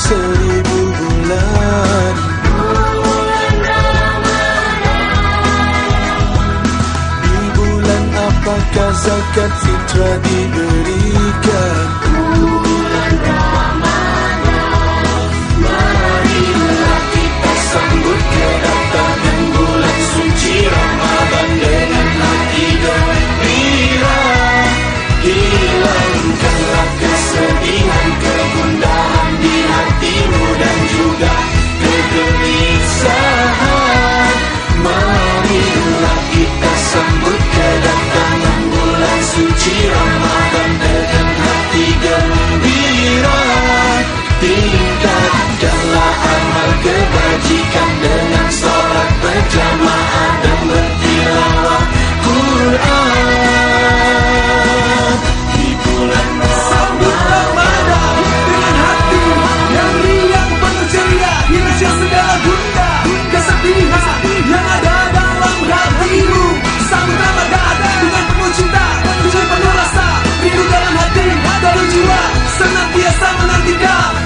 seribu bulan. Di bulan apakah zakat fitrah diberikan? Bulan Ramadan Marilah kita sambut kedatangan bulan suci Ramadan Dengan hati gembira Hilangkanlah kesedihan up.